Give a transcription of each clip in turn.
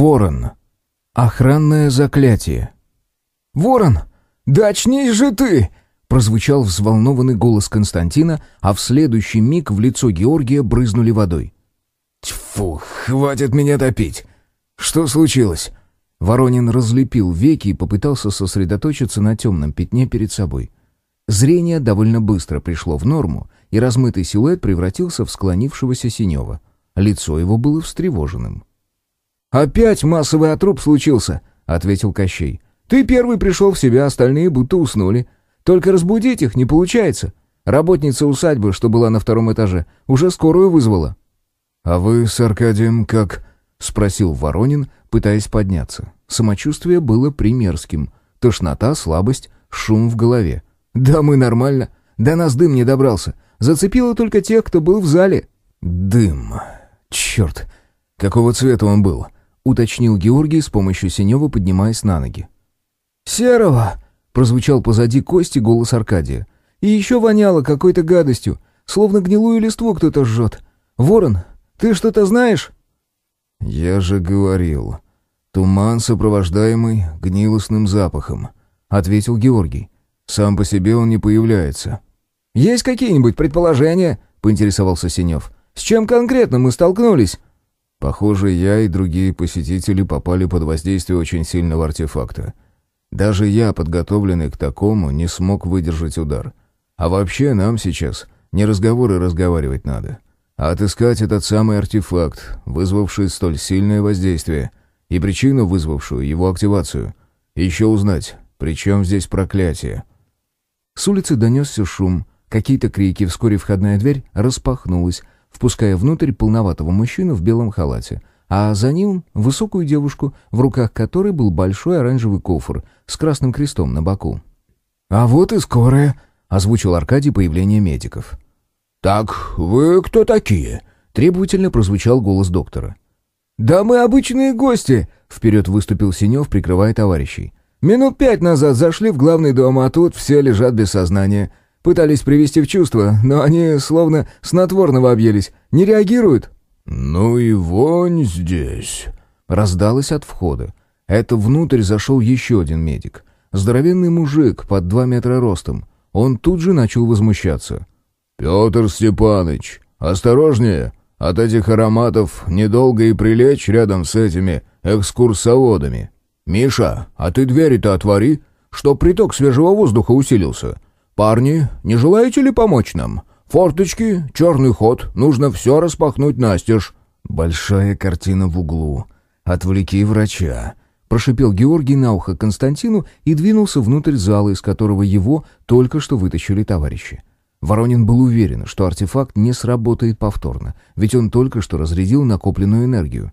Ворон. Охранное заклятие. «Ворон, да очнись же ты!» Прозвучал взволнованный голос Константина, а в следующий миг в лицо Георгия брызнули водой. «Тьфу, хватит меня топить! Что случилось?» Воронин разлепил веки и попытался сосредоточиться на темном пятне перед собой. Зрение довольно быстро пришло в норму, и размытый силуэт превратился в склонившегося Синева. Лицо его было встревоженным. «Опять массовый отруб случился», — ответил Кощей. «Ты первый пришел в себя, остальные будто уснули. Только разбудить их не получается. Работница усадьбы, что была на втором этаже, уже скорую вызвала». «А вы с Аркадием как?» — спросил Воронин, пытаясь подняться. Самочувствие было примерским. Тошнота, слабость, шум в голове. «Да мы нормально. До нас дым не добрался. Зацепило только тех, кто был в зале». «Дым. Черт. Какого цвета он был?» — уточнил Георгий с помощью Синева, поднимаясь на ноги. «Серого!» — прозвучал позади Кости голос Аркадия. «И еще воняло какой-то гадостью, словно гнилую листву кто-то жжет. Ворон, ты что-то знаешь?» «Я же говорил. Туман, сопровождаемый гнилостным запахом», — ответил Георгий. «Сам по себе он не появляется». «Есть какие-нибудь предположения?» — поинтересовался Синев. «С чем конкретно мы столкнулись?» «Похоже, я и другие посетители попали под воздействие очень сильного артефакта. Даже я, подготовленный к такому, не смог выдержать удар. А вообще нам сейчас не разговоры разговаривать надо, а отыскать этот самый артефакт, вызвавший столь сильное воздействие, и причину, вызвавшую его активацию. Еще узнать, при чем здесь проклятие». С улицы донесся шум, какие-то крики, вскоре входная дверь распахнулась, впуская внутрь полноватого мужчину в белом халате, а за ним высокую девушку, в руках которой был большой оранжевый кофр с красным крестом на боку. «А вот и скорая», — озвучил Аркадий появление медиков. «Так, вы кто такие?» — требовательно прозвучал голос доктора. «Да мы обычные гости», — вперед выступил Синев, прикрывая товарищей. «Минут пять назад зашли в главный дом, а тут все лежат без сознания. Пытались привести в чувство, но они словно снотворного объелись. Не реагируют». «Ну и вонь здесь!» Раздалось от входа. Это внутрь зашел еще один медик. Здоровенный мужик под два метра ростом. Он тут же начал возмущаться. «Петр Степаныч, осторожнее! От этих ароматов недолго и прилечь рядом с этими экскурсоводами. Миша, а ты двери-то отвори, чтоб приток свежего воздуха усилился. Парни, не желаете ли помочь нам? Форточки, черный ход, нужно все распахнуть настежь». «Большая картина в углу. Отвлеки врача», — прошипел Георгий на ухо Константину и двинулся внутрь зала, из которого его только что вытащили товарищи. Воронин был уверен, что артефакт не сработает повторно, ведь он только что разрядил накопленную энергию.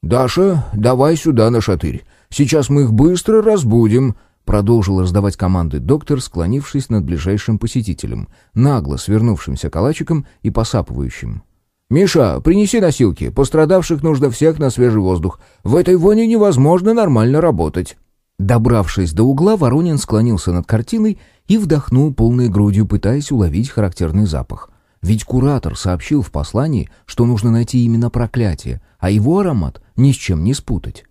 «Даша, давай сюда на шатырь. Сейчас мы их быстро разбудим», Продолжил раздавать команды доктор, склонившись над ближайшим посетителем, нагло свернувшимся калачиком и посапывающим. «Миша, принеси носилки. Пострадавших нужно всех на свежий воздух. В этой воне невозможно нормально работать». Добравшись до угла, Воронин склонился над картиной и вдохнул полной грудью, пытаясь уловить характерный запах. Ведь куратор сообщил в послании, что нужно найти именно проклятие, а его аромат ни с чем не спутать.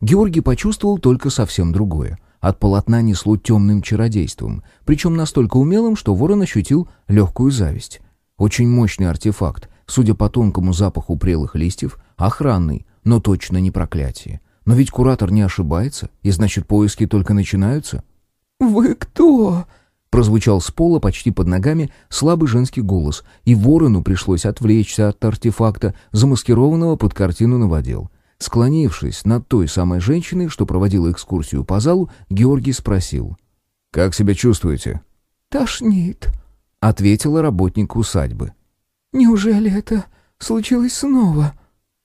Георгий почувствовал только совсем другое. От полотна несло темным чародейством, причем настолько умелым, что ворон ощутил легкую зависть. Очень мощный артефакт, судя по тонкому запаху прелых листьев, охранный, но точно не проклятие. Но ведь куратор не ошибается, и значит поиски только начинаются. «Вы кто?» Прозвучал с пола почти под ногами слабый женский голос, и ворону пришлось отвлечься от артефакта, замаскированного под картину новодел. Склонившись над той самой женщиной, что проводила экскурсию по залу, Георгий спросил. «Как себя чувствуете?» «Тошнит», — ответила работник усадьбы. «Неужели это случилось снова?»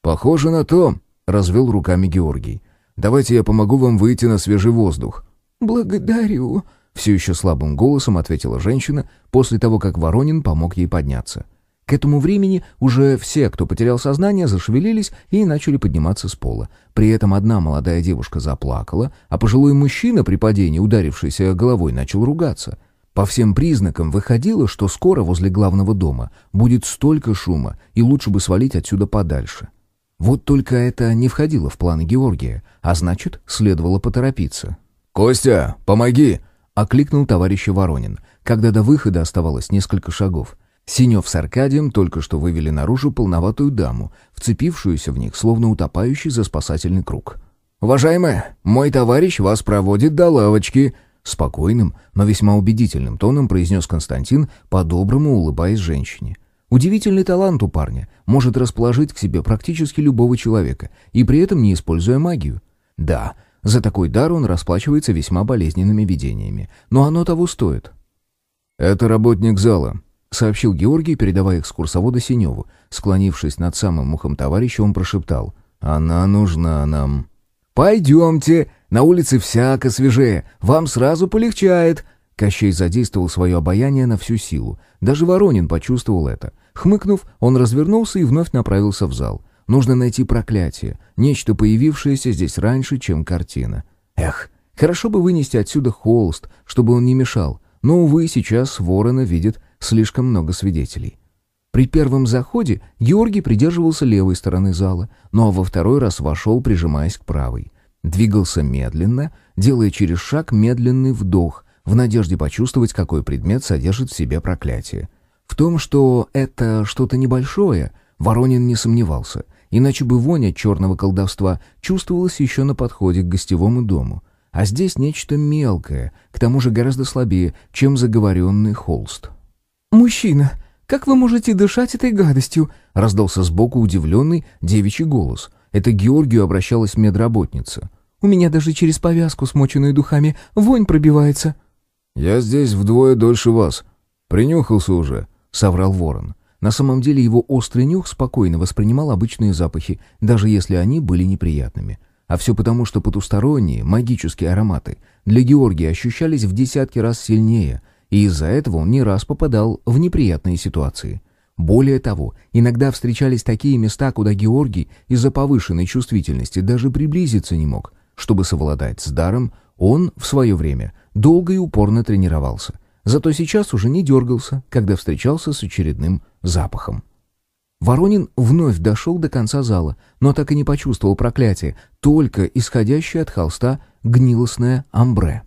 «Похоже на то», — развел руками Георгий. «Давайте я помогу вам выйти на свежий воздух». «Благодарю», — все еще слабым голосом ответила женщина после того, как Воронин помог ей подняться. К этому времени уже все, кто потерял сознание, зашевелились и начали подниматься с пола. При этом одна молодая девушка заплакала, а пожилой мужчина при падении, ударившийся головой, начал ругаться. По всем признакам выходило, что скоро возле главного дома будет столько шума, и лучше бы свалить отсюда подальше. Вот только это не входило в планы Георгия, а значит, следовало поторопиться. «Костя, помоги!» — окликнул товарища Воронин, когда до выхода оставалось несколько шагов. Синев с Аркадием только что вывели наружу полноватую даму, вцепившуюся в них, словно утопающий за спасательный круг. «Уважаемая, мой товарищ вас проводит до лавочки», — спокойным, но весьма убедительным тоном произнес Константин, по-доброму улыбаясь женщине. Удивительный талант у парня, может расположить к себе практически любого человека, и при этом не используя магию. Да, за такой дар он расплачивается весьма болезненными видениями, но оно того стоит. «Это работник зала», — сообщил Георгий, передавая экскурсовода Синеву. Склонившись над самым ухом товарища, он прошептал. «Она нужна нам». «Пойдемте, на улице всяко свежее, вам сразу полегчает», Кощей задействовал свое обаяние на всю силу. Даже Воронин почувствовал это. Хмыкнув, он развернулся и вновь направился в зал. Нужно найти проклятие, нечто появившееся здесь раньше, чем картина. Эх, хорошо бы вынести отсюда холст, чтобы он не мешал. Но, увы, сейчас Ворона видит слишком много свидетелей. При первом заходе Георгий придерживался левой стороны зала, но во второй раз вошел, прижимаясь к правой. Двигался медленно, делая через шаг медленный вдох, в надежде почувствовать, какой предмет содержит в себе проклятие. В том, что это что-то небольшое, Воронин не сомневался, иначе бы вонь от черного колдовства чувствовалась еще на подходе к гостевому дому. А здесь нечто мелкое, к тому же гораздо слабее, чем заговоренный холст. «Мужчина, как вы можете дышать этой гадостью?» — раздался сбоку удивленный девичий голос. Это Георгию обращалась медработница. «У меня даже через повязку, смоченную духами, вонь пробивается». «Я здесь вдвое дольше вас. Принюхался уже», — соврал ворон. На самом деле его острый нюх спокойно воспринимал обычные запахи, даже если они были неприятными. А все потому, что потусторонние, магические ароматы для Георгия ощущались в десятки раз сильнее, и из-за этого он не раз попадал в неприятные ситуации. Более того, иногда встречались такие места, куда Георгий из-за повышенной чувствительности даже приблизиться не мог. Чтобы совладать с даром, он в свое время долго и упорно тренировался. Зато сейчас уже не дергался, когда встречался с очередным запахом. Воронин вновь дошел до конца зала, но так и не почувствовал проклятия, только исходящее от холста гнилостное амбре.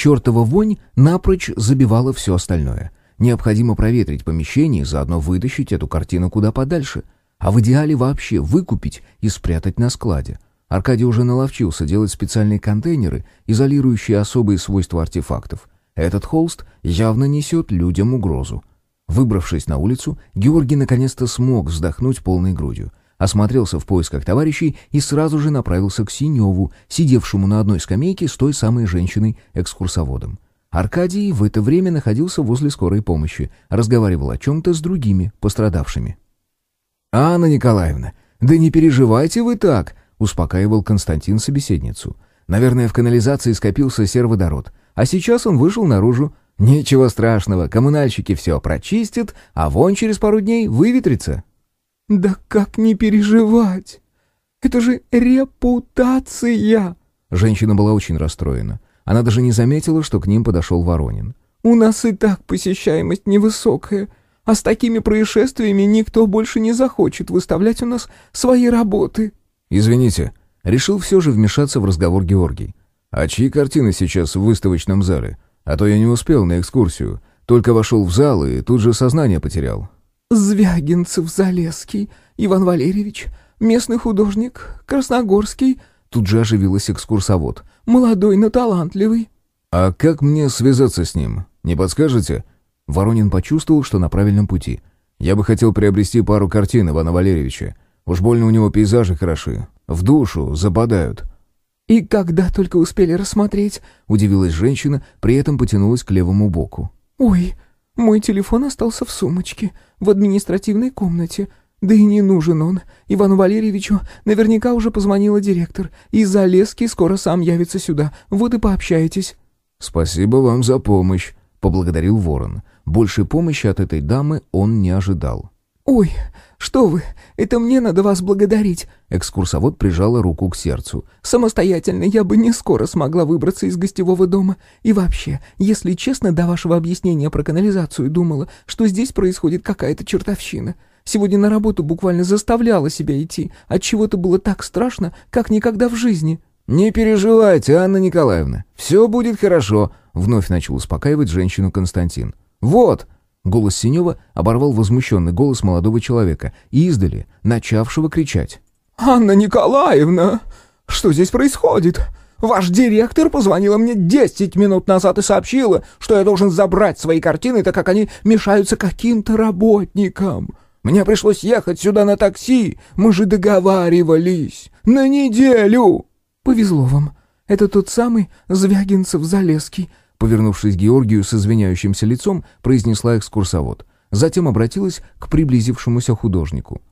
Чертова вонь напрочь забивала все остальное. Необходимо проветрить помещение и заодно вытащить эту картину куда подальше, а в идеале вообще выкупить и спрятать на складе. Аркадий уже наловчился делать специальные контейнеры, изолирующие особые свойства артефактов. Этот холст явно несет людям угрозу. Выбравшись на улицу, Георгий наконец-то смог вздохнуть полной грудью. Осмотрелся в поисках товарищей и сразу же направился к Синеву, сидевшему на одной скамейке с той самой женщиной-экскурсоводом. Аркадий в это время находился возле скорой помощи, разговаривал о чем-то с другими пострадавшими. «Анна Николаевна, да не переживайте вы так!» — успокаивал Константин собеседницу. «Наверное, в канализации скопился сероводород, а сейчас он вышел наружу. Ничего страшного, коммунальщики все прочистят, а вон через пару дней выветрится». «Да как не переживать? Это же репутация!» Женщина была очень расстроена. Она даже не заметила, что к ним подошел Воронин. «У нас и так посещаемость невысокая, а с такими происшествиями никто больше не захочет выставлять у нас свои работы». «Извините», — решил все же вмешаться в разговор Георгий. «А чьи картины сейчас в выставочном зале? А то я не успел на экскурсию. Только вошел в зал и тут же сознание потерял». «Звягинцев-Залесский, Иван Валерьевич, местный художник, Красногорский». Тут же оживилась экскурсовод. «Молодой, но талантливый». «А как мне связаться с ним? Не подскажете?» Воронин почувствовал, что на правильном пути. «Я бы хотел приобрести пару картин Ивана Валерьевича. Уж больно у него пейзажи хороши. В душу западают». «И когда только успели рассмотреть?» — удивилась женщина, при этом потянулась к левому боку. «Ой, мой телефон остался в сумочке, в административной комнате. Да и не нужен он. Ивану Валерьевичу наверняка уже позвонила директор, и Залеский скоро сам явится сюда. Вот и пообщаетесь». «Спасибо вам за помощь», — поблагодарил Ворон. Больше помощи от этой дамы он не ожидал. «Ой, что вы, это мне надо вас благодарить!» Экскурсовод прижала руку к сердцу. «Самостоятельно я бы не скоро смогла выбраться из гостевого дома. И вообще, если честно, до вашего объяснения про канализацию думала, что здесь происходит какая-то чертовщина. Сегодня на работу буквально заставляла себя идти. От чего то было так страшно, как никогда в жизни». «Не переживайте, Анна Николаевна, все будет хорошо», — вновь начал успокаивать женщину Константин. «Вот!» — голос Синева оборвал возмущенный голос молодого человека, издали, начавшего кричать. «Анна Николаевна, что здесь происходит? Ваш директор позвонила мне десять минут назад и сообщила, что я должен забрать свои картины, так как они мешаются каким-то работникам. Мне пришлось ехать сюда на такси, мы же договаривались. На неделю!» «Повезло вам. Это тот самый Звягинцев-Залесский», повернувшись к Георгию с извиняющимся лицом, произнесла экскурсовод. Затем обратилась к приблизившемуся художнику.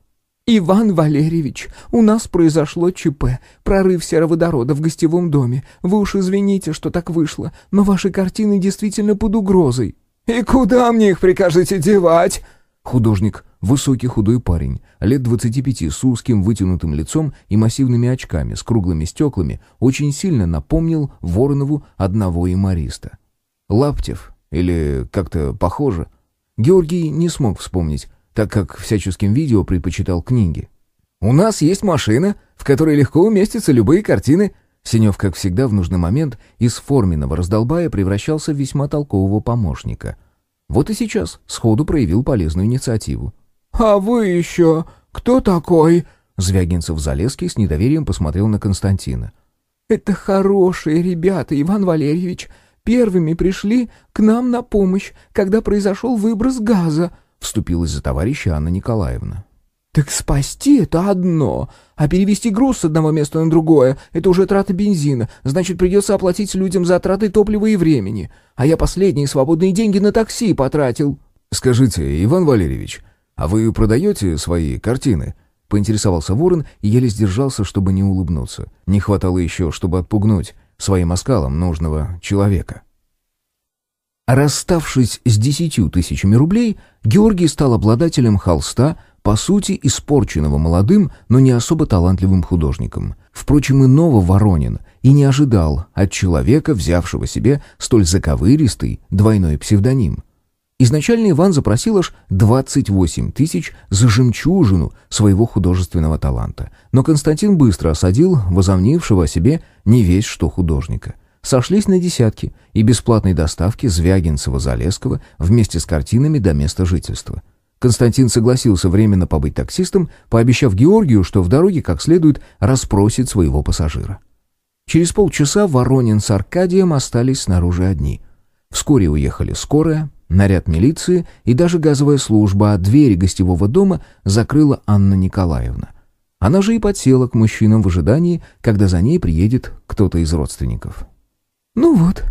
«Иван Валерьевич, у нас произошло ЧП, прорыв сероводорода в гостевом доме. Вы уж извините, что так вышло, но ваши картины действительно под угрозой». «И куда мне их прикажете девать?» Художник, высокий худой парень, лет 25 с узким вытянутым лицом и массивными очками с круглыми стеклами, очень сильно напомнил Воронову одного юмориста. Лаптев, или как-то похоже. Георгий не смог вспомнить, так как всяческим видео предпочитал книги. «У нас есть машина, в которой легко уместятся любые картины». Синев, как всегда, в нужный момент из форменного раздолбая превращался в весьма толкового помощника — вот и сейчас сходу проявил полезную инициативу. «А вы еще кто такой?» Звягинцев-Залесский с недоверием посмотрел на Константина. «Это хорошие ребята, Иван Валерьевич. Первыми пришли к нам на помощь, когда произошел выброс газа», — вступилась за товарища Анна Николаевна. «Так спасти — это одно, а перевести груз с одного места на другое — это уже трата бензина, значит, придется оплатить людям за траты топлива и времени. А я последние свободные деньги на такси потратил». «Скажите, Иван Валерьевич, а вы продаете свои картины?» — поинтересовался Ворон и еле сдержался, чтобы не улыбнуться. Не хватало еще, чтобы отпугнуть своим оскалом нужного человека. Расставшись с десятью тысячами рублей, Георгий стал обладателем холста — по сути, испорченного молодым, но не особо талантливым художником. Впрочем, иного Воронин и не ожидал от человека, взявшего себе столь заковыристый двойной псевдоним. Изначально Иван запросил аж 28 тысяч за жемчужину своего художественного таланта, но Константин быстро осадил возомнившего о себе не весь что художника. Сошлись на десятки и бесплатной доставки Звягинцева-Залесского вместе с картинами до места жительства – Константин согласился временно побыть таксистом, пообещав Георгию, что в дороге как следует расспросит своего пассажира. Через полчаса Воронин с Аркадием остались снаружи одни. Вскоре уехали скорая, наряд милиции и даже газовая служба, а двери гостевого дома закрыла Анна Николаевна. Она же и подсела к мужчинам в ожидании, когда за ней приедет кто-то из родственников. «Ну вот,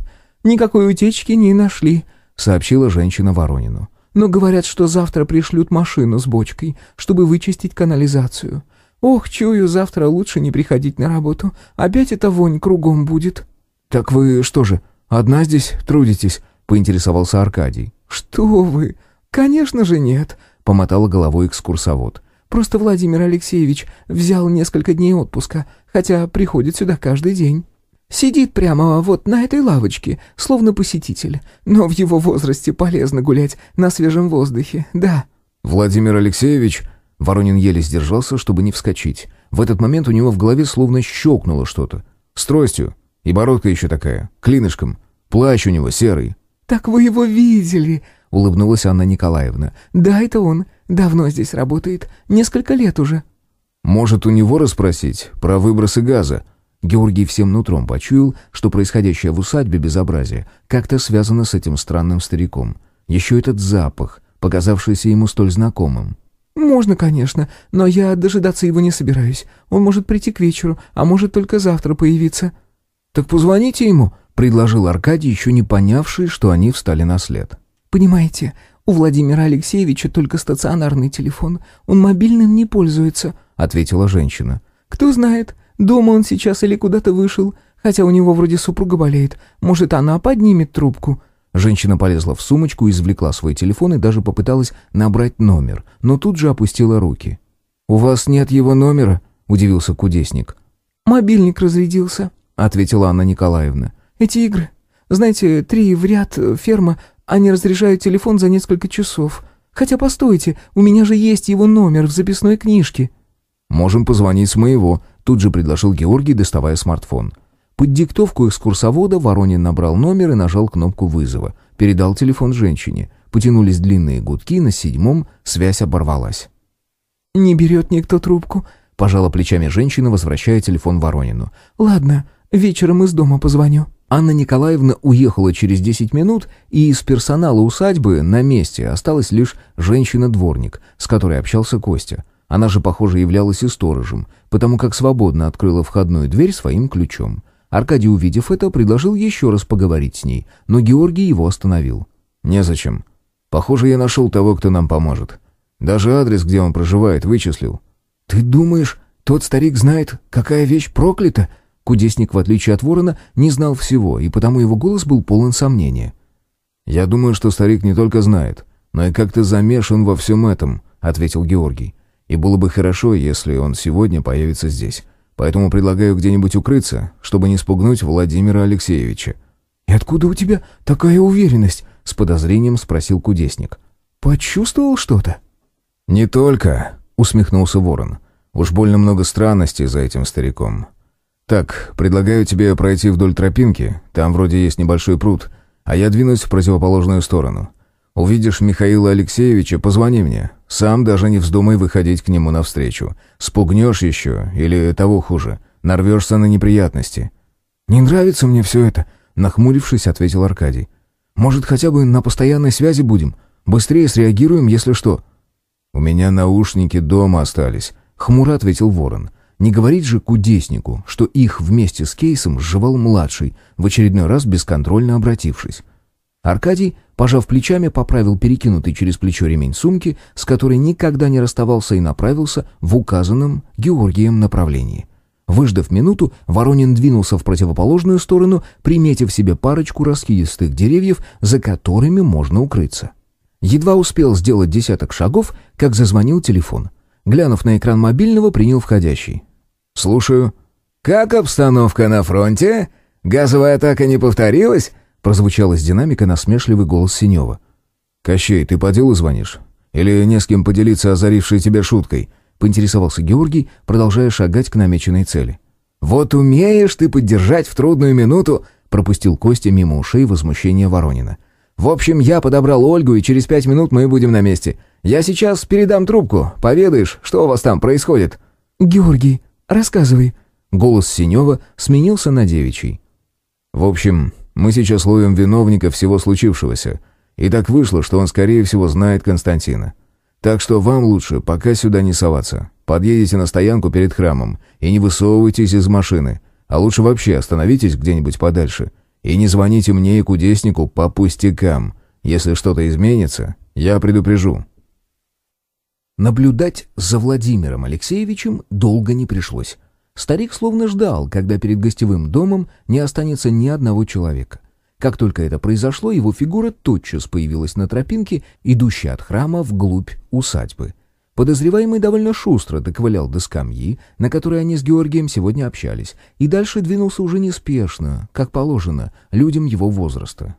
никакой утечки не нашли», — сообщила женщина Воронину но говорят, что завтра пришлют машину с бочкой, чтобы вычистить канализацию. Ох, чую, завтра лучше не приходить на работу. Опять эта вонь кругом будет». «Так вы что же, одна здесь трудитесь?» — поинтересовался Аркадий. «Что вы? Конечно же нет», — помотала головой экскурсовод. «Просто Владимир Алексеевич взял несколько дней отпуска, хотя приходит сюда каждый день». Сидит прямо вот на этой лавочке, словно посетитель. Но в его возрасте полезно гулять на свежем воздухе, да». «Владимир Алексеевич...» Воронин еле сдержался, чтобы не вскочить. В этот момент у него в голове словно щелкнуло что-то. С тростью. И бородка еще такая, клинышком. Плащ у него серый. «Так вы его видели?» — улыбнулась Анна Николаевна. «Да, это он. Давно здесь работает. Несколько лет уже». «Может, у него расспросить про выбросы газа?» Георгий всем нутром почуял, что происходящее в усадьбе безобразие как-то связано с этим странным стариком. Еще этот запах, показавшийся ему столь знакомым. «Можно, конечно, но я дожидаться его не собираюсь. Он может прийти к вечеру, а может только завтра появиться». «Так позвоните ему», — предложил Аркадий, еще не понявший, что они встали на след. «Понимаете, у Владимира Алексеевича только стационарный телефон. Он мобильным не пользуется», — ответила женщина. «Кто знает, Дома он сейчас или куда-то вышел, хотя у него вроде супруга болеет. Может, она поднимет трубку?» Женщина полезла в сумочку, извлекла свой телефон и даже попыталась набрать номер, но тут же опустила руки. «У вас нет его номера?» — удивился кудесник. «Мобильник разрядился», — ответила Анна Николаевна. «Эти игры. Знаете, три в ряд, ферма, они разряжают телефон за несколько часов. Хотя постойте, у меня же есть его номер в записной книжке». «Можем позвонить с моего», — тут же предложил Георгий, доставая смартфон. Под диктовку экскурсовода Воронин набрал номер и нажал кнопку вызова. Передал телефон женщине. Потянулись длинные гудки, на седьмом связь оборвалась. «Не берет никто трубку», — пожала плечами женщина, возвращая телефон Воронину. «Ладно, вечером из дома позвоню». Анна Николаевна уехала через 10 минут, и из персонала усадьбы на месте осталась лишь женщина-дворник, с которой общался Костя. Она же, похоже, являлась и сторожем, потому как свободно открыла входную дверь своим ключом. Аркадий, увидев это, предложил еще раз поговорить с ней, но Георгий его остановил. «Незачем. Похоже, я нашел того, кто нам поможет. Даже адрес, где он проживает, вычислил». «Ты думаешь, тот старик знает, какая вещь проклята?» Кудесник, в отличие от ворона, не знал всего, и потому его голос был полон сомнения. «Я думаю, что старик не только знает, но и как-то замешан во всем этом», — ответил Георгий. «И было бы хорошо, если он сегодня появится здесь. Поэтому предлагаю где-нибудь укрыться, чтобы не спугнуть Владимира Алексеевича». «И откуда у тебя такая уверенность?» — с подозрением спросил кудесник. «Почувствовал что-то?» «Не только», — усмехнулся ворон. «Уж больно много странностей за этим стариком. «Так, предлагаю тебе пройти вдоль тропинки, там вроде есть небольшой пруд, а я двинусь в противоположную сторону. Увидишь Михаила Алексеевича, позвони мне. Сам даже не вздумай выходить к нему навстречу. Спугнешь еще, или того хуже, нарвешься на неприятности». «Не нравится мне все это», — нахмурившись, ответил Аркадий. «Может, хотя бы на постоянной связи будем? Быстрее среагируем, если что». «У меня наушники дома остались», — хмуро ответил Ворон. Не говорить же кудеснику, что их вместе с кейсом сживал младший, в очередной раз бесконтрольно обратившись. Аркадий, пожав плечами, поправил перекинутый через плечо ремень сумки, с которой никогда не расставался и направился в указанном Георгием направлении. Выждав минуту, Воронин двинулся в противоположную сторону, приметив себе парочку раскидистых деревьев, за которыми можно укрыться. Едва успел сделать десяток шагов, как зазвонил телефон. Глянув на экран мобильного, принял входящий. «Слушаю». «Как обстановка на фронте? Газовая атака не повторилась?» Прозвучал из динамика насмешливый голос Синева. «Кощей, ты по делу звонишь? Или не с кем поделиться озарившей тебя шуткой?» Поинтересовался Георгий, продолжая шагать к намеченной цели. «Вот умеешь ты поддержать в трудную минуту!» Пропустил Костя мимо ушей возмущения Воронина. «В общем, я подобрал Ольгу, и через пять минут мы будем на месте. Я сейчас передам трубку. Поведаешь, что у вас там происходит?» «Георгий, Рассказывай». Голос Синева сменился на девичий. «В общем, мы сейчас ловим виновника всего случившегося. И так вышло, что он, скорее всего, знает Константина. Так что вам лучше пока сюда не соваться. Подъедете на стоянку перед храмом и не высовывайтесь из машины. А лучше вообще остановитесь где-нибудь подальше. И не звоните мне и кудеснику по пустякам. Если что-то изменится, я предупрежу. Наблюдать за Владимиром Алексеевичем долго не пришлось. Старик словно ждал, когда перед гостевым домом не останется ни одного человека. Как только это произошло, его фигура тотчас появилась на тропинке, идущей от храма вглубь усадьбы. Подозреваемый довольно шустро доковылял до скамьи, на которой они с Георгием сегодня общались, и дальше двинулся уже неспешно, как положено, людям его возраста.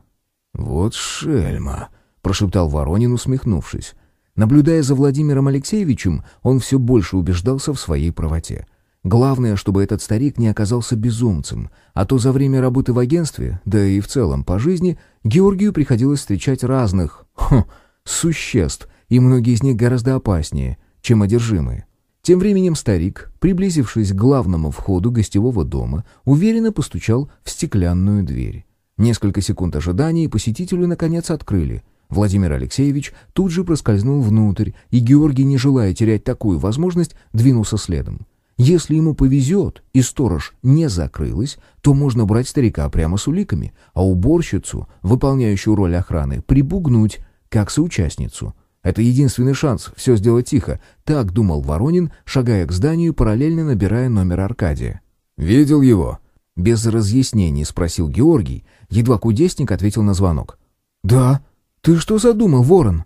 «Вот шельма!» — прошептал Воронин, усмехнувшись. Наблюдая за Владимиром Алексеевичем, он все больше убеждался в своей правоте. Главное, чтобы этот старик не оказался безумцем, а то за время работы в агентстве, да и в целом по жизни, Георгию приходилось встречать разных хм, существ, и многие из них гораздо опаснее, чем одержимые. Тем временем старик, приблизившись к главному входу гостевого дома, уверенно постучал в стеклянную дверь. Несколько секунд ожидания, и посетителю наконец открыли. Владимир Алексеевич тут же проскользнул внутрь, и Георгий, не желая терять такую возможность, двинулся следом. Если ему повезет и сторож не закрылась, то можно брать старика прямо с уликами, а уборщицу, выполняющую роль охраны, прибугнуть, как соучастницу. Это единственный шанс все сделать тихо, так думал Воронин, шагая к зданию, параллельно набирая номер Аркадия. «Видел его?» Без разъяснений спросил Георгий, едва кудесник ответил на звонок. «Да», «Ты что задумал, ворон?»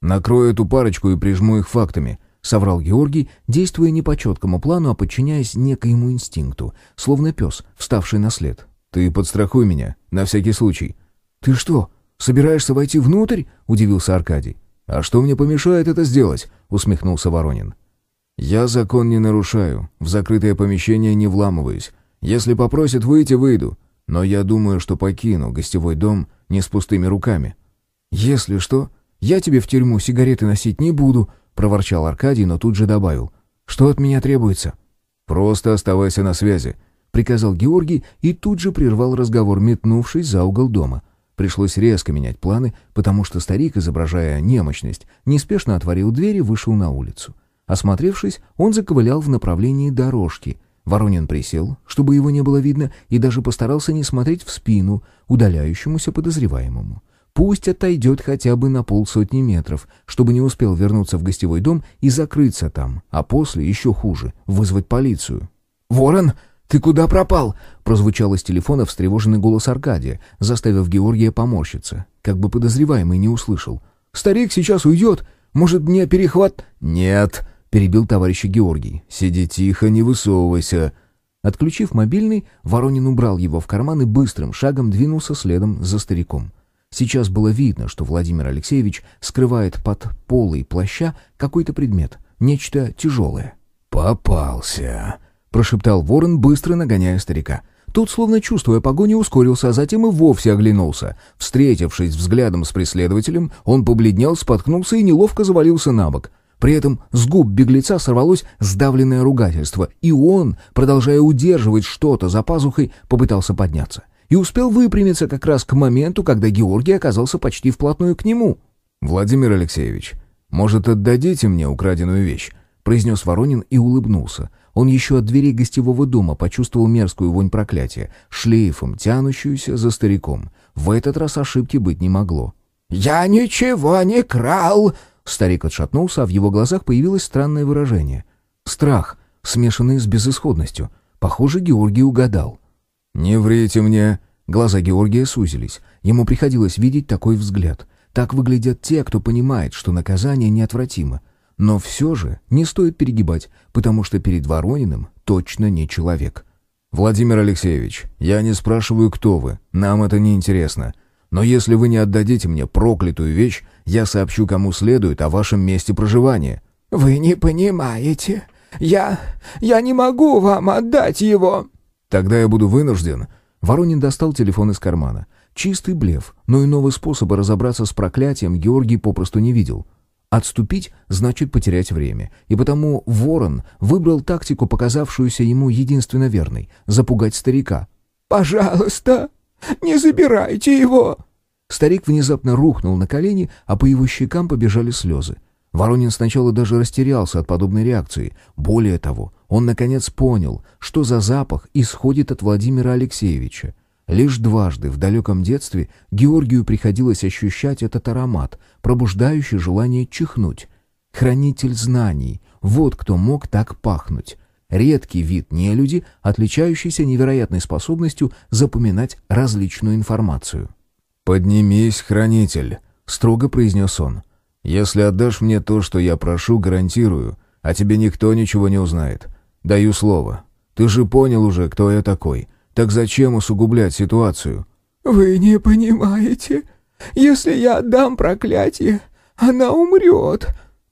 «Накрою эту парочку и прижму их фактами», — соврал Георгий, действуя не по четкому плану, а подчиняясь некоему инстинкту, словно пес, вставший на след. «Ты подстрахуй меня, на всякий случай». «Ты что, собираешься войти внутрь?» — удивился Аркадий. «А что мне помешает это сделать?» — усмехнулся Воронин. «Я закон не нарушаю, в закрытое помещение не вламываюсь. Если попросят выйти, выйду. Но я думаю, что покину гостевой дом не с пустыми руками». «Если что, я тебе в тюрьму сигареты носить не буду», — проворчал Аркадий, но тут же добавил. «Что от меня требуется?» «Просто оставайся на связи», — приказал Георгий и тут же прервал разговор, метнувшись за угол дома. Пришлось резко менять планы, потому что старик, изображая немощность, неспешно отворил дверь и вышел на улицу. Осмотревшись, он заковылял в направлении дорожки. Воронин присел, чтобы его не было видно, и даже постарался не смотреть в спину удаляющемуся подозреваемому. Пусть отойдет хотя бы на полсотни метров, чтобы не успел вернуться в гостевой дом и закрыться там, а после, еще хуже, вызвать полицию. «Ворон, ты куда пропал?» — прозвучал из телефона встревоженный голос Аркадия, заставив Георгия поморщиться, как бы подозреваемый не услышал. «Старик сейчас уйдет. Может, мне перехват...» «Нет», — перебил товарищ Георгий. «Сиди тихо, не высовывайся». Отключив мобильный, Воронин убрал его в карман и быстрым шагом двинулся следом за стариком. Сейчас было видно, что Владимир Алексеевич скрывает под полой плаща какой-то предмет, нечто тяжелое. «Попался», — прошептал ворон, быстро нагоняя старика. Тот, словно чувствуя погоню, ускорился, а затем и вовсе оглянулся. Встретившись взглядом с преследователем, он побледнел, споткнулся и неловко завалился на бок. При этом с губ беглеца сорвалось сдавленное ругательство, и он, продолжая удерживать что-то за пазухой, попытался подняться и успел выпрямиться как раз к моменту, когда Георгий оказался почти вплотную к нему. «Владимир Алексеевич, может, отдадите мне украденную вещь?» произнес Воронин и улыбнулся. Он еще от дверей гостевого дома почувствовал мерзкую вонь проклятия, шлейфом тянущуюся за стариком. В этот раз ошибки быть не могло. «Я ничего не крал!» Старик отшатнулся, а в его глазах появилось странное выражение. Страх, смешанный с безысходностью. Похоже, Георгий угадал. «Не врите мне!» Глаза Георгия сузились. Ему приходилось видеть такой взгляд. Так выглядят те, кто понимает, что наказание неотвратимо. Но все же не стоит перегибать, потому что перед Ворониным точно не человек. «Владимир Алексеевич, я не спрашиваю, кто вы. Нам это не интересно. Но если вы не отдадите мне проклятую вещь, я сообщу кому следует о вашем месте проживания». «Вы не понимаете. Я... я не могу вам отдать его». Тогда я буду вынужден...» Воронин достал телефон из кармана. Чистый блеф, но иного способа разобраться с проклятием Георгий попросту не видел. Отступить значит потерять время, и потому Ворон выбрал тактику, показавшуюся ему единственно верной — запугать старика. «Пожалуйста, не забирайте его!» Старик внезапно рухнул на колени, а по его щекам побежали слезы. Воронин сначала даже растерялся от подобной реакции. Более того, он наконец понял, что за запах исходит от Владимира Алексеевича. Лишь дважды в далеком детстве Георгию приходилось ощущать этот аромат, пробуждающий желание чихнуть. Хранитель знаний — вот кто мог так пахнуть. Редкий вид нелюди, отличающийся невероятной способностью запоминать различную информацию. «Поднимись, хранитель», — строго произнес он. Если отдашь мне то, что я прошу, гарантирую, а тебе никто ничего не узнает. Даю слово. Ты же понял уже, кто я такой. Так зачем усугублять ситуацию?» «Вы не понимаете. Если я отдам проклятие, она умрет».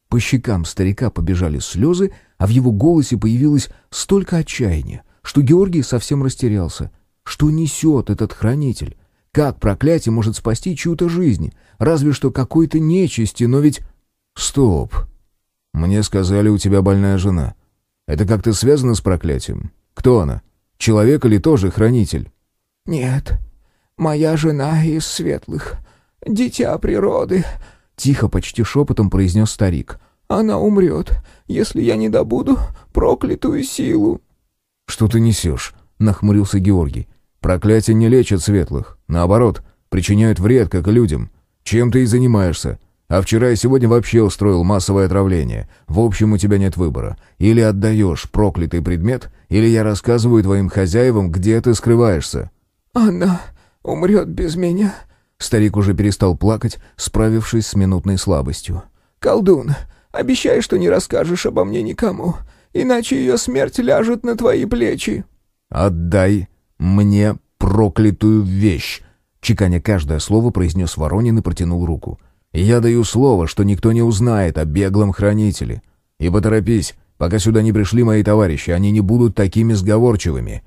По щекам старика побежали слезы, а в его голосе появилось столько отчаяния, что Георгий совсем растерялся. Что несет этот хранитель? Как проклятие может спасти чью-то жизнь? Разве что какой-то нечисти, но ведь... Стоп. Мне сказали, у тебя больная жена. Это как-то связано с проклятием? Кто она? Человек или тоже хранитель? Нет, моя жена из светлых. Дитя природы. Тихо, почти шепотом произнес старик. Она умрет, если я не добуду проклятую силу. Что ты несешь? Нахмурился Георгий. Проклятие не лечит светлых. Наоборот, причиняют вред, как и людям. Чем ты и занимаешься? А вчера и сегодня вообще устроил массовое отравление. В общем, у тебя нет выбора. Или отдаешь проклятый предмет, или я рассказываю твоим хозяевам, где ты скрываешься». «Она умрет без меня». Старик уже перестал плакать, справившись с минутной слабостью. «Колдун, обещай, что не расскажешь обо мне никому, иначе ее смерть ляжет на твои плечи». «Отдай мне проклятую вещь!» Чеканя каждое слово, произнес Воронин и протянул руку. Я даю слово, что никто не узнает о беглом хранителе. И поторопись, пока сюда не пришли мои товарищи, они не будут такими сговорчивыми».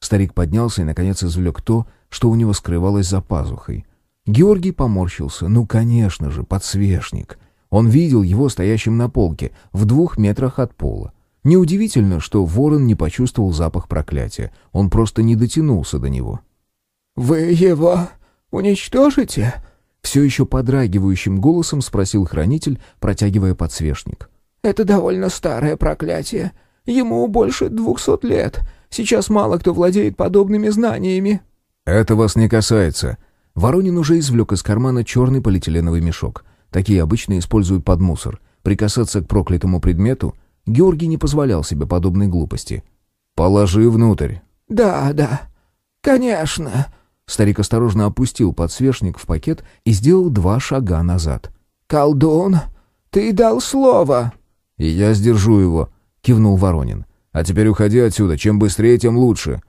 Старик поднялся и, наконец, извлек то, что у него скрывалось за пазухой. Георгий поморщился. Ну, конечно же, подсвечник. Он видел его стоящим на полке, в двух метрах от пола. Неудивительно, что ворон не почувствовал запах проклятия. Он просто не дотянулся до него. «Вы его уничтожите?» Все еще подрагивающим голосом спросил хранитель, протягивая подсвечник. «Это довольно старое проклятие. Ему больше двухсот лет. Сейчас мало кто владеет подобными знаниями». «Это вас не касается». Воронин уже извлек из кармана черный полиэтиленовый мешок. Такие обычно используют под мусор. Прикасаться к проклятому предмету Георгий не позволял себе подобной глупости. «Положи внутрь». «Да, да, конечно». Старик осторожно опустил подсвечник в пакет и сделал два шага назад. «Колдун, ты дал слово!» «И я сдержу его», — кивнул Воронин. «А теперь уходи отсюда, чем быстрее, тем лучше».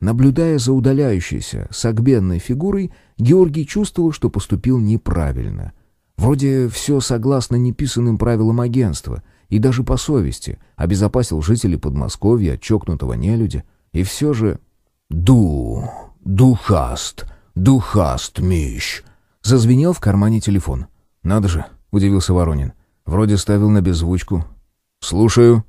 Наблюдая за удаляющейся сагбенной фигурой, Георгий чувствовал, что поступил неправильно. Вроде все согласно неписанным правилам агентства и даже по совести, обезопасил жителей Подмосковья от чокнутого нелюдя. И все же... «Ду, духаст, духаст, Миш!» Зазвенел в кармане телефон. «Надо же!» — удивился Воронин. «Вроде ставил на беззвучку». «Слушаю».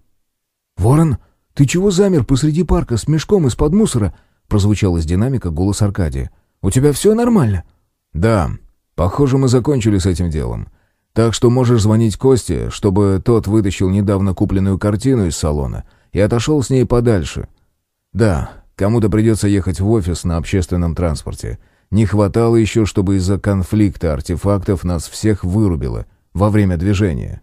«Ворон, ты чего замер посреди парка с мешком из-под мусора?» Прозвучал из динамика голос Аркадия. «У тебя все нормально?» «Да. Похоже, мы закончили с этим делом. Так что можешь звонить Косте, чтобы тот вытащил недавно купленную картину из салона и отошел с ней подальше. Да, кому-то придется ехать в офис на общественном транспорте. Не хватало еще, чтобы из-за конфликта артефактов нас всех вырубило во время движения.